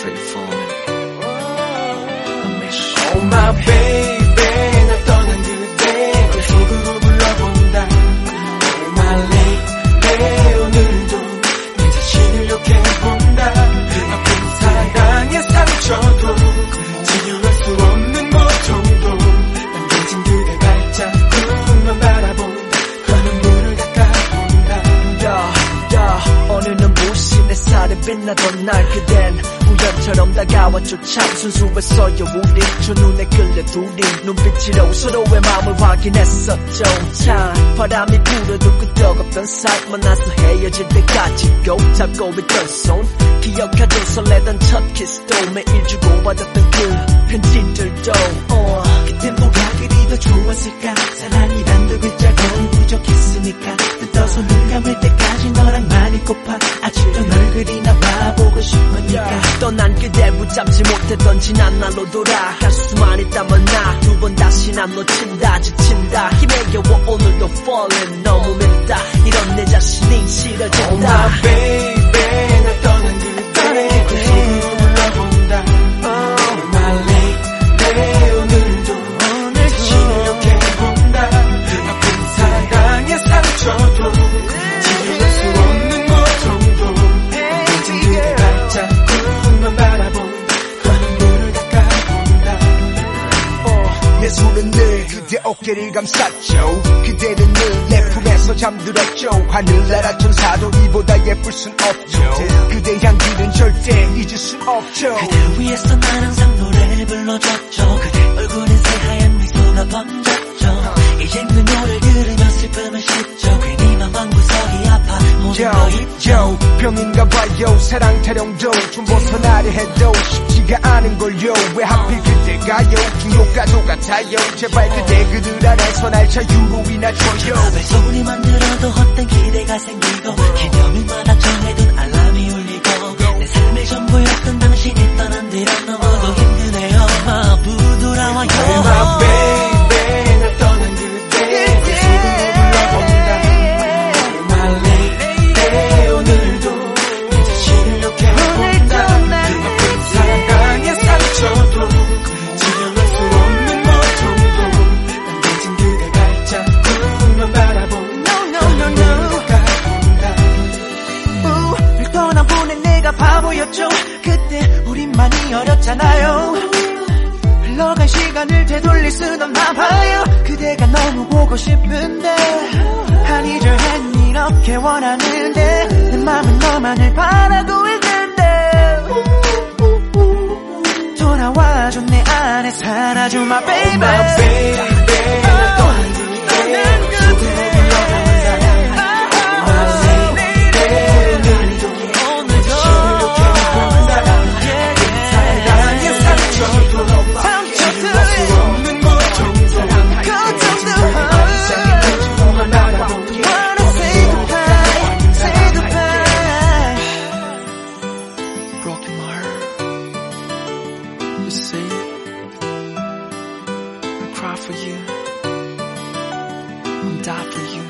straight. I miss you. Oh my baby, 나 떠난 그 속으로 빛나던 날 그댄 우연처럼 다가왔죠 참 순수했어요. 우리 저 눈에 끌려 둘이 눈빛으로 서로의 마음을 확인했었죠. 참 바람이 불어도 끄떡없던 사이 만나서 헤어질 때까지 꼭 잡고 있던 손 기억하죠 설레던 첫 키스도 매일 주고받았던 그 편지들도 어. 그때 뭐가 그리 더 좋았을까? 사랑이란 두 글자도 부족했으니까. 뜯어서 눈 감을 때까지 너랑 많이 고파 널 그리 나와보고 싶으니까. 떠난 그대 붙잡지 못했던 지난 날로 돌아갈 수만 있다면 나. 두 번 다시 난 놓친다. 지친다. 힘에 겨워 오늘도 falling. 너무 맵다. 이런 내 자신이 Oh 싫어진다. My 늘 그대 어깨를 감쌌죠. 그대는 늘내 품에서 잠들었죠. 하늘나라 천사도 이보다 예쁠 순 없죠. 그대 향기는 절대 잊을 순 없죠. 그댈 위해서 난 항상 노래를 불러줬죠. 그대 얼굴엔 새하얀 미소가 번졌죠. 이젠 그 노래를 들으며 슬픔을 씻죠. 괜히 잊죠. 요, 병인가 봐요. 사랑 타령도 좀 벗어나려 해도 쉽지가 않은걸요. 왜 하필 그대가요? 중요가 똑같아요. 제발 그대 그들 안에서 날 자유로이나 줘요. 밥을 소리 만 들어도 헛된 기대가 생기고 내가 바보였죠. 그때 우린 많이 어렸잖아요. 흘러간 시간을 되돌릴 순 없나 봐요. 그대가 너무 보고 싶은데 아니 절한 이렇게 원하는데 내 맘은 너만을 바라고 있는데. 돌아와줘 내 안에 살아줘 My baby you see I cry for you. I'm die for you